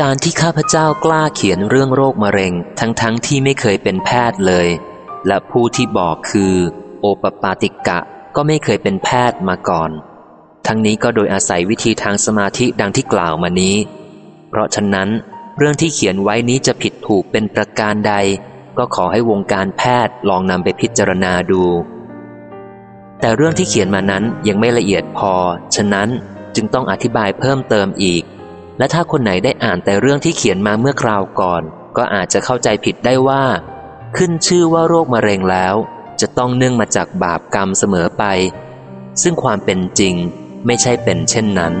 การที่ข้าพเจ้ากล้าเขียนเรื่องโรคมะเร็ง ทั้งๆทที่ไม่เคยเป็นแพทย์เลย และผู้ที่บอกคือ โอปปาติกะก็ไม่เคยเป็นแพทย์มาก่อน ทั้งนี้ก็โดยอาศัยวิธีทางสมาธิดังที่กล่าวมานี้ เพราะฉะนั้น เรื่องที่เขียนไว้นี้จะผิดถูกเป็นประการใด ก็ขอให้วงการแพทย์ลองนำไปพิจารณาดู แต่เรื่องที่เขียนมานั้นยังไม่ละเอียดพอ ฉะนั้นจึงต้องอธิบายเพิ่มเติมอีก และถ้าคนไหนได้อ่านแต่เรื่องที่เขียนมาเมื่อคราวก่อน ก็อาจจะเข้าใจผิดได้ว่า ขึ้นชื่อว่าโรคมะเร็งแล้ว จะต้องเนื่องมาจากบาปกรรมเสมอไป ซึ่งความเป็นจริงไม่ใช่เป็นเช่นนั้น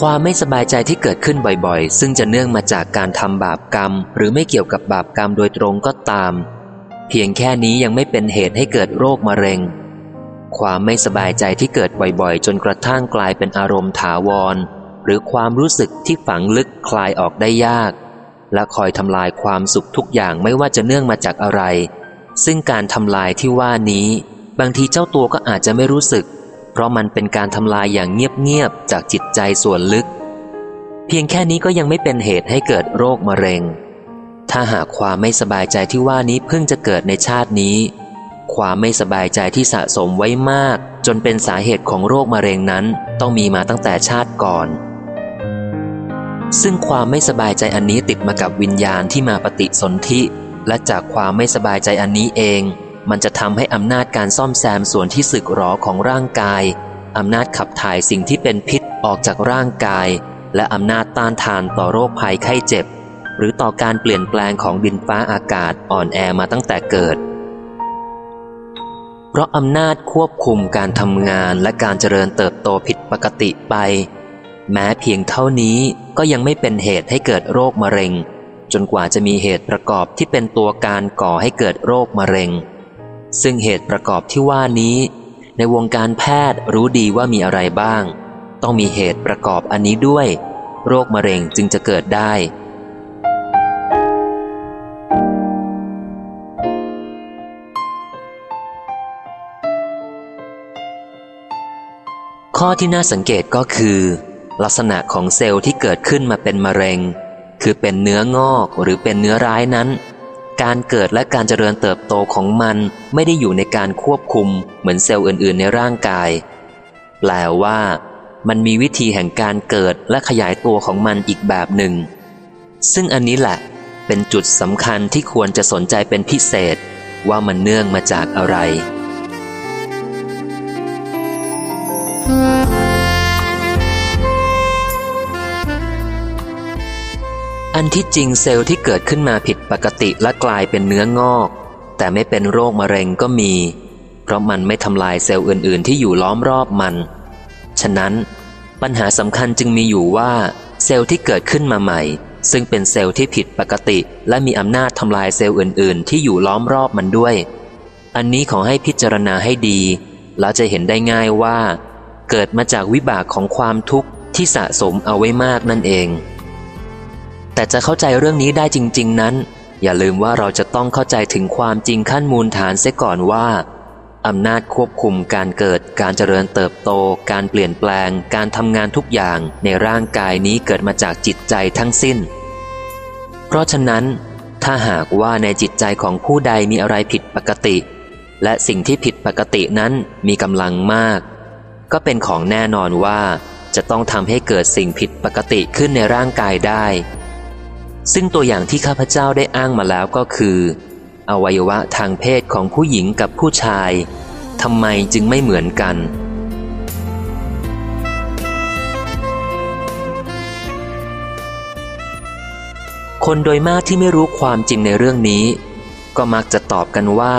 ความไม่สบายใจที่เกิดขึ้นบ่อยๆ ซึ่งจะเนื่องมาจากการทำบาปกรรม หรือไม่เกี่ยวกับบาปกรรมโดยตรงก็ตาม เพียงแค่นี้ยังไม่เป็นเหตุให้เกิดโรคมะเร็ง ความไม่สบายใจที่เกิดบ่อยๆ จนกระทั่งกลายเป็นอารมณ์ถาวร หรือความรู้สึกที่ฝังลึกคลายออกได้ยาก และคอยทำลายความสุขทุกอย่างไม่ว่าจะเนื่องมาจากอะไร ซึ่งการทำลายที่ว่านี้ บางทีเจ้าตัวก็อาจจะไม่รู้สึก เพราะมันเป็นการทำลายอย่างเงียบๆจากจิตใจส่วนลึก เพียงแค่นี้ก็ยังไม่เป็นเหตุให้เกิดโรคมะเร็ง ถ้าหากความไม่สบายใจที่ว่านี้เพิ่งจะเกิดในชาตินี้ ความไม่สบายใจที่สะสมไว้มาก จนเป็นสาเหตุของโรคมะเร็งนั้นต้องมีมาตั้งแต่ชาติก่อน ซึ่งความไม่สบายใจอันนี้ติดมากับวิญญาณที่มาปฏิสนธิและจากความไม่สบายใจอันนี้เอง มันจะทำให้อำนาจการซ่อมแซมส่วนที่สึกหรอของร่างกายอำนาจขับถ่ายสิ่งที่เป็นพิษออกจากร่างกาย และอำนาจต้านทานต่อโรคภัยไข้เจ็บ หรือต่อการเปลี่ยนแปลงของดินฟ้าอากาศอ่อนแอมาตั้งแต่เกิด เพราะอำนาจควบคุมการทำงานและการเจริญเติบโตผิดปกติไป แม้เพียงเท่านี้ก็ยังไม่เป็นเหตุให้เกิดโรคมะเร็ง จนกว่าจะมีเหตุประกอบที่เป็นตัวการก่อให้เกิดโรคมะเร็ง ซึ่งเหตุประกอบที่ว่านี้ ในวงการแพทย์รู้ดีว่ามีอะไรบ้าง ต้องมีเหตุประกอบอันนี้ด้วย โรคมะเร็งจึงจะเกิดได้ ข้อที่น่าสังเกตก็คือ ลักษณะของเซลล์ที่เกิดขึ้นมาเป็นมะเร็ง คือเป็นเนื้องอกหรือเป็นเนื้อร้ายนั้น การเกิดและการเจริญเติบโตของมันไม่ได้อยู่ในการควบคุมเหมือนเซลล์อื่น ๆ ในร่างกาย แปลว่า มันมีวิธีแห่งการเกิดและขยายตัวของมันอีกแบบหนึ่ง ซึ่งอันนี้แหละเป็นจุดสำคัญที่ควรจะสนใจเป็นพิเศษ ว่ามันเนื่องมาจากอะไร อันที่จริงเซลล์ที่เกิดขึ้นมาผิดปกติและกลายเป็นเนื้องอก แต่ไม่เป็นโรคมะเร็งก็มี เพราะมันไม่ทำลายเซลล์อื่น ๆ ที่อยู่ล้อมรอบมัน ฉะนั้น ปัญหาสำคัญจึงมีอยู่ว่า เซลล์ที่เกิดขึ้นมาใหม่ ซึ่งเป็นเซลล์ที่ผิดปกติ และมีอำนาจทำลายเซลล์อื่น ๆ ที่อยู่ล้อมรอบมันด้วย อันนี้ขอให้พิจารณาให้ดีแล้วจะเห็นได้ง่ายว่า เกิดมาจากวิบากของความทุกข์ที่สะสมเอาไว้มากนั่นเอง แต่จะเข้าใจเรื่องนี้ได้จริง ๆ นั้น อย่าลืมว่าเราจะต้องเข้าใจถึงความจริงขั้นมูลฐานเสียก่อนว่าอำนาจควบคุมการเกิด การเจริญเติบโต การเปลี่ยนแปลง การทำงานทุกอย่างในร่างกายนี้เกิดมาจากจิตใจทั้งสิ้น เพราะฉะนั้น ถ้าหากว่าในจิตใจของผู้ใดมีอะไรผิดปกติ และสิ่งที่ผิดปกตินั้นมีกำลังมาก ก็เป็นของแน่นอนว่าจะต้องทำให้เกิดสิ่งผิดปกติขึ้นในร่างกายได้ ซึ่งตัวอย่างที่ข้าพเจ้าได้อ้างมาแล้วก็คือ อวัยวะทางเพศของผู้หญิงกับผู้ชายทำไมจึงไม่เหมือนกัน คนโดยมากที่ไม่รู้ความจริงในเรื่องนี้ ก็มักจะตอบกันว่า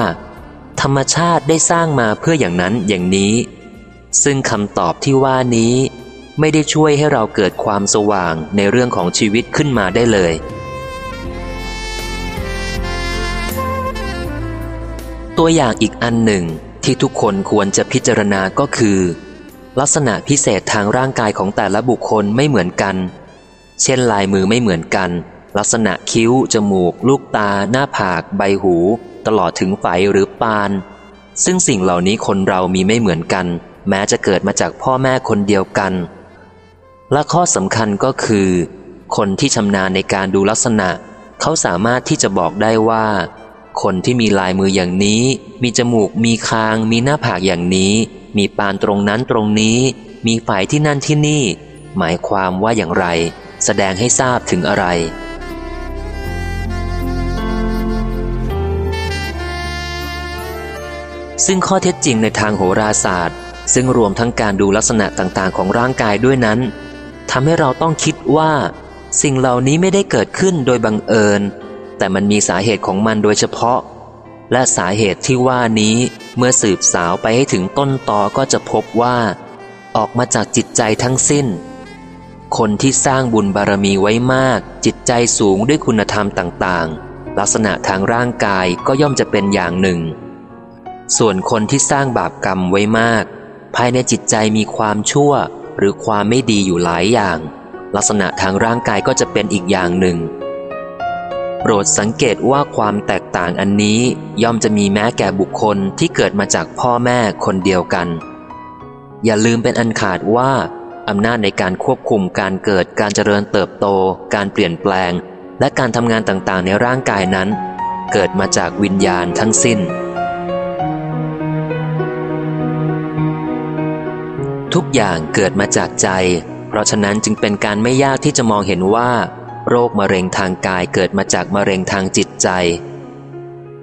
ธรรมชาติได้สร้างมาเพื่ออย่างนั้นอย่างนี้ ซึ่งคำตอบที่ว่านี้ไม่ได้ช่วยให้เราเกิดความสว่างในเรื่องของชีวิตขึ้นมาได้เลย ตัวอย่างอีกอันหนึ่งที่ทุกคนควรจะพิจารณาก็คือ ลักษณะพิเศษทางร่างกายของแต่ละบุคคลไม่เหมือนกัน เช่นลายมือไม่เหมือนกัน ลักษณะคิ้ว จมูก ลูกตา หน้าผาก ใบหู ตลอดถึงไฟหรือปาน ซึ่งสิ่งเหล่านี้คนเรามีไม่เหมือนกัน แม้จะเกิดมาจากพ่อแม่คนเดียวกัน และข้อสำคัญก็คือ คนที่ชำนาญในการดูลักษณะ เขาสามารถที่จะบอกได้ว่า คนที่มีลายมืออย่างนี้ มีจมูก มีคาง มีหน้าผากอย่างนี้ มีปานตรงนั้นตรงนี้ มีฝ่ายที่นั่นที่นี่ หมายความว่าอย่างไร แสดงให้ทราบถึงอะไร ซึ่งข้อเท็จจริงในทางโหราศาสตร์ ซึ่งรวมทั้งการดูลักษณะต่างๆ ของร่างกายด้วยนั้นทำให้เราต้องคิดว่า สิ่งเหล่านี้ไม่ได้เกิดขึ้นโดยบังเอิญ แต่มันมีสาเหตุของมันโดยเฉพาะ และสาเหตุที่ว่านี้เมื่อสืบสาวไปให้ถึงต้นตอก็จะพบว่า ออกมาจากจิตใจทั้งสิ้น คนที่สร้างบุญบารมีไว้มาก จิตใจสูงด้วยคุณธรรมต่างๆ ลักษณะทางร่างกายก็ย่อมจะเป็นอย่างหนึ่ง ส่วนคนที่สร้างบาปกรรมไว้มาก ภายในจิตใจมีความชั่ว หรือความไม่ดีอยู่หลายอย่าง ลักษณะทางร่างกายก็จะเป็นอีกอย่างหนึ่ง ปรดสังเกตว่าความแตกต่างอันนี้ย่อมจะมีแม้แก่บุคคลที่เกิดมาจากพ่อแม่คนเดียวกัน อย่าลืมเป็นอันขาดว่าอำนาจในการควบคุมการเกิดการเจริญเติบโต การเปลี่ยนแปลง และการทำงานต่างๆ ในร่างกายนั้น เกิดมาจากวิญญาณทั้งสิ้น ทุกอย่างเกิดมาจากใจ เพราะฉะนั้นจึงเป็นการไม่ยากที่จะมองเห็นว่า โรคมะเร็งทางกายเกิดมาจากมะเร็งทางจิตใจ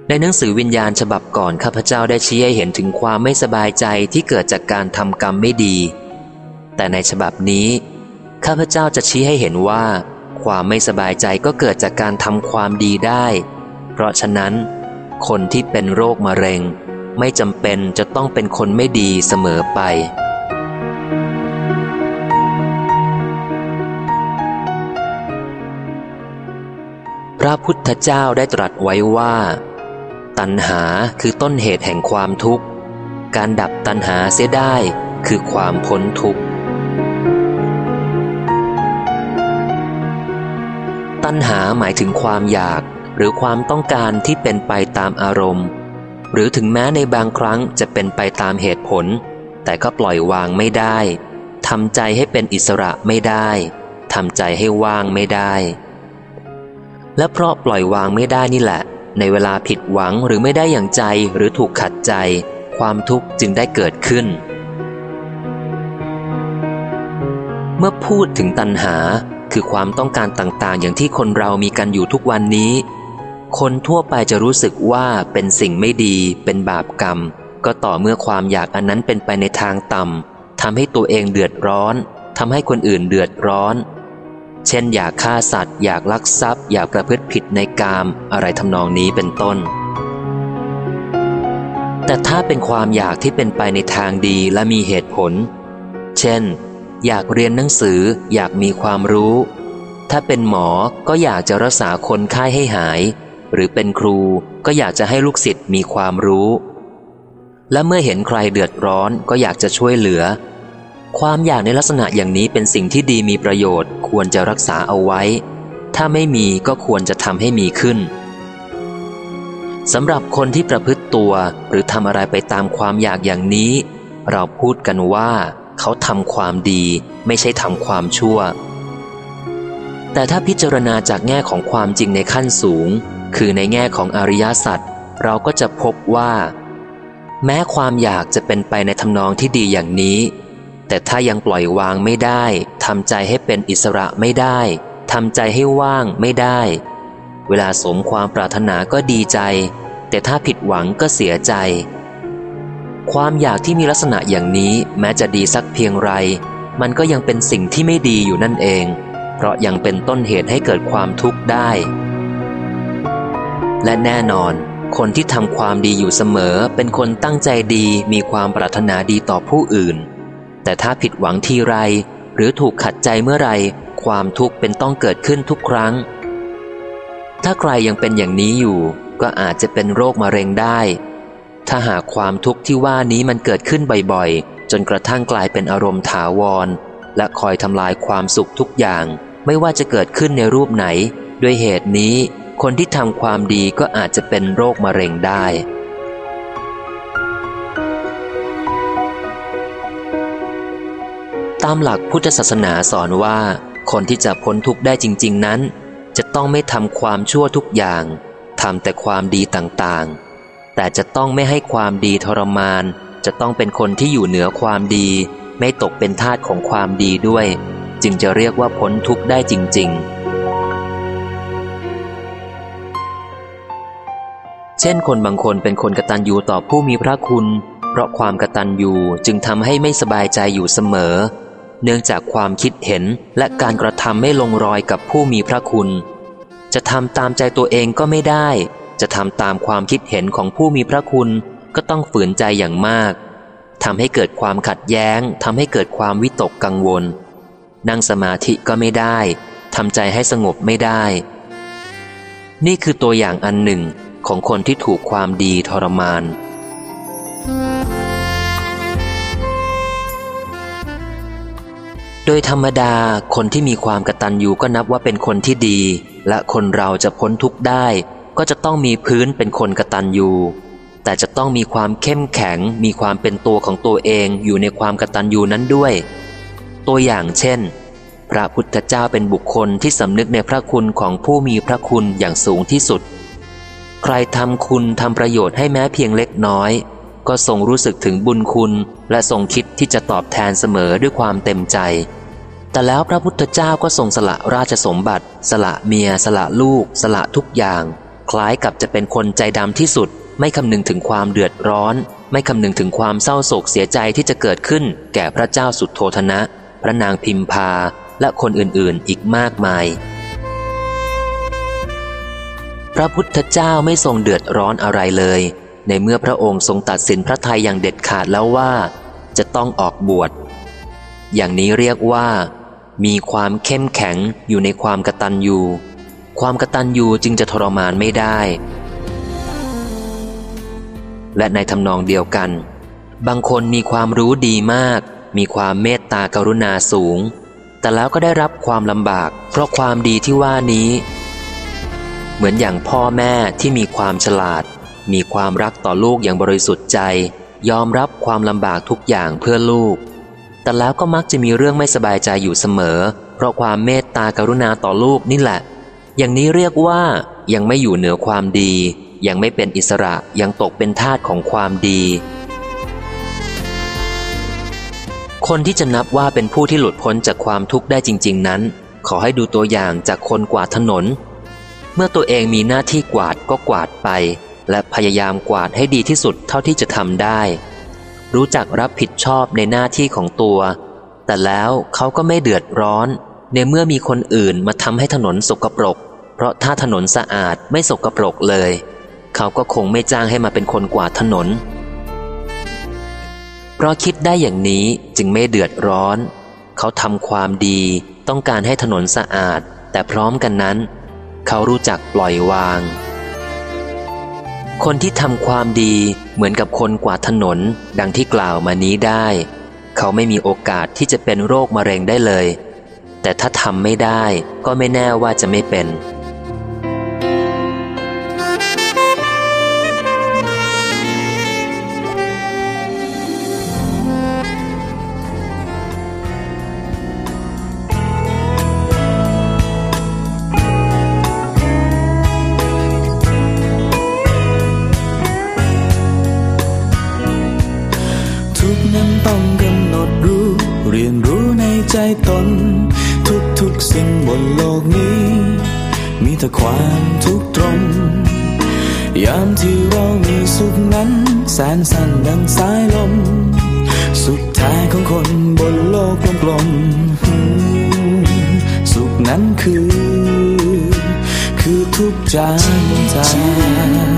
ในหนังสือวิญญาณฉบับก่อนข้าพเจ้าได้ชี้ให้เห็นถึงความไม่สบายใจที่เกิดจากการทำกรรมไม่ดี แต่ในฉบับนี้ ข้าพเจ้าจะชี้ให้เห็นว่า ความไม่สบายใจก็เกิดจากการทำความดีได้ เพราะฉะนั้น คนที่เป็นโรคมะเร็ง ไม่จำเป็นจะต้องเป็นคนไม่ดีเสมอไป ระพุทธเจ้าได้ตรัสไว้ว่า ตัณหาคือต้นเหตุแห่งความทุกข์ การดับตัณหาเสียได้คือความพ้นทุกข์ ตัณหาหมายถึงความอยากหรือความต้องการที่เป็นไปตามอารมณ์ หรือถึงแม้ในบางครั้งจะเป็นไปตามเหตุผล แต่ก็ปล่อยวางไม่ได้ทำใจให้เป็นอิสระไม่ได้ทำใจให้ว่างไม่ได้ และเพราะปล่อยวางไม่ได้นี่แหละ ในเวลาผิดหวังหรือไม่ได้อย่างใจหรือถูกขัดใจ ความทุกข์จึงได้เกิดขึ้น เมื่อพูดถึงตัณหาคือความต้องการต่างๆ อย่างที่คนเรามีกันอยู่ทุกวันนี้ คนทั่วไปจะรู้สึกว่าเป็นสิ่งไม่ดีเป็นบาปกรรม ก็ต่อเมื่อความอยากอันนั้นเป็นไปในทางต่ำทำให้ตัวเองเดือดร้อนทำให้คนอื่นเดือดร้อน เช่น อยากฆ่าสัตว์ อยากลักทรัพย์ อยากประพฤติผิดในกาม อะไรทำนองนี้เป็นต้น แต่ถ้าเป็นความอยากที่เป็นไปในทางดีและมีเหตุผล เช่น อยากเรียนหนังสือ อยากมีความรู้ ถ้าเป็นหมอก็อยากจะรักษาคนไข้ให้หาย หรือเป็นครูก็อยากจะให้ลูกศิษย์มีความรู้ และเมื่อเห็นใครเดือดร้อนก็อยากจะช่วยเหลือ ความอยากในลักษณะอย่างนี้เป็นสิ่งที่ดีมีประโยชน์ ควรจะรักษาเอาไว้ ถ้าไม่มีก็ควรจะทำให้มีขึ้นสำหรับคนที่ประพฤติตัวหรือทำอะไรไปตามความอยากอย่างนี้ เราพูดกันว่า เขาทำความดีไม่ใช่ทำความชั่ว แต่ถ้าพิจารณาจากแง่ของความจริงในขั้นสูง คือในแง่ของอริยสัจเราก็จะพบว่า แม้ความอยากจะเป็นไปในทำนองที่ดีอย่างนี้ แต่ถ้ายังปล่อยวางไม่ได้ทำใจให้เป็นอิสระไม่ได้ทำใจให้ว่างไม่ได้ เวลาสมความปรารถนาก็ดีใจ แต่ถ้าผิดหวังก็เสียใจ ความอยากที่มีลักษณะอย่างนี้แม้จะดีสักเพียงไร มันก็ยังเป็นสิ่งที่ไม่ดีอยู่นั่นเอง เพราะยังเป็นต้นเหตุให้เกิดความทุกข์ได้ และแน่นอน คนที่ทำความดีอยู่เสมอ เป็นคนตั้งใจดีมีความปรารถนาดีต่อผู้อื่น แต่ถ้าผิดหวังทีไร หรือถูกขัดใจเมื่อไร ความทุกข์เป็นต้องเกิดขึ้นทุกครั้ง ถ้าใครยังเป็นอย่างนี้อยู่ ก็อาจจะเป็นโรคมะเร็งได้ ถ้าหากความทุกข์ที่ว่านี้มันเกิดขึ้นบ่อยๆ จนกระทั่งกลายเป็นอารมณ์ถาวร และคอยทำลายความสุขทุกอย่าง ไม่ว่าจะเกิดขึ้นในรูปไหน ด้วยเหตุนี้ คนที่ทำความดีก็อาจจะเป็นโรคมะเร็งได้ ตามหลักพุทธศาสนาสอนว่า คนที่จะพ้นทุกข์ได้จริง ๆนั้น จะต้องไม่ทำความชั่วทุกอย่างทำแต่ความดีต่างๆ แต่จะต้องไม่ให้ความดีทรมาน จะต้องเป็นคนที่อยู่เหนือความดี ไม่ตกเป็นทาสของความดีด้วย จึงจะเรียกว่าพ้นทุกข์ได้จริง ๆ เช่นคนบางคนเป็นคนกตัญญูต่อผู้มีพระคุณ เพราะความกตัญญูจึงทำให้ไม่สบายใจอยู่เสมอ เนื่องจากความคิดเห็นและการกระทำไม่ลงรอยกับผู้มีพระคุณ จะทำตามใจตัวเองก็ไม่ได้ จะทำตามความคิดเห็นของผู้มีพระคุณ ก็ต้องฝืนใจอย่างมากทำให้เกิดความขัดแย้งทำให้เกิดความวิตกกังวล นั่งสมาธิก็ไม่ได้ทำใจให้สงบไม่ได้ นี่คือตัวอย่างอันหนึ่งของคนที่ถูกความดีทรมาน โดยธรรมดาคนที่มีความกตัญญูก็นับว่าเป็นคนที่ดี และคนเราจะพ้นทุกข์ได้ ก็จะต้องมีพื้นเป็นคนกตัญญูแต่จะต้องมีความเข้มแข็ง มีความเป็นตัวของตัวเองอยู่ในความกตัญญูนั้นด้วย ตัวอย่างเช่น พระพุทธเจ้าเป็นบุคคลที่สำนึกในพระคุณของผู้มีพระคุณอย่างสูงที่สุด ใครทำคุณทำประโยชน์ให้แม้เพียงเล็กน้อย ก็ทรงรู้สึกถึงบุญคุณ และทรงคิดที่จะตอบแทนเสมอด้วยความเต็มใจ แต่แล้วพระพุทธเจ้าก็ทรงสละราชสมบัติ สละเมีย สละลูก สละทุกอย่าง คล้ายกับจะเป็นคนใจดำที่สุด ไม่คำนึงถึงความเดือดร้อน ไม่คำนึงถึงความเศร้าโศกเสียใจที่จะเกิดขึ้น แก่พระเจ้าสุดโทธนะ พระนางพิมพา และคนอื่นๆ อีกมากมายพระพุทธเจ้าไม่ทรงเดือดร้อนอะไรเลย ในเมื่อพระองค์ทรงตัดสินพระทัยอย่างเด็ดขาดแล้วว่า จะต้องออกบวช อย่างนี้เรียกว่า มีความเข้มแข็งอยู่ในความกตัญญูความกตัญญูจึงจะทรมานไม่ได้ และในทำนองเดียวกัน บางคนมีความรู้ดีมาก มีความเมตตากรุณาสูง แต่แล้วก็ได้รับความลำบาก เพราะความดีที่ว่านี้ เหมือนอย่างพ่อแม่ที่มีความฉลาด มีความรักต่อลูกอย่างบริสุทธิ์ใจ ยอมรับความลำบากทุกอย่างเพื่อลูก แต่แล้วก็มักจะมีเรื่องไม่สบายใจอยู่เสมอ เพราะความเมตตากรุณาต่อลูกนี่แหละ อย่างนี้เรียกว่ายังไม่อยู่เหนือความดี ยังไม่เป็นอิสระยังตกเป็นทาสของความดี คนที่จะนับว่าเป็นผู้ที่หลุดพ้นจากความทุกข์ได้จริง ๆ นั้น ขอให้ดูตัวอย่างจากคนกวาดถนน เมื่อตัวเองมีหน้าที่กวาดก็กวาดไป และพยายามกวาดให้ดีที่สุดเท่าที่จะทำได้ รู้จักรับผิดชอบในหน้าที่ของตัว แต่แล้วเขาก็ไม่เดือดร้อน ในเมื่อมีคนอื่นมาทำให้ถนนสกปรก เพราะถ้าถนนสะอาดไม่สกปรกเลย เขาก็คงไม่จ้างให้มาเป็นคนกวาดถนน เพราะคิดได้อย่างนี้จึงไม่เดือดร้อน เขาทำความดีต้องการให้ถนนสะอาด แต่พร้อมกันนั้น เขารู้จักปล่อยวาง คนที่ทำความดีเหมือนกับคนกวาดถนน ดังที่กล่าวมานี้ได้ เขาไม่มีโอกาสที่จะเป็นโรคมะเร็งได้เลย แต่ถ้าทำไม่ได้ก็ไม่แน่ว่าจะไม่เป็น สิ่งบนโลกนี้ มีแต่ความทุกข์ตรง ยามที่เรามีสุขนั้น แสนสั้นดังสายลม สุดท้ายของคนบนโลกกลมๆสุขนั้นคือ คือทุกจานจาน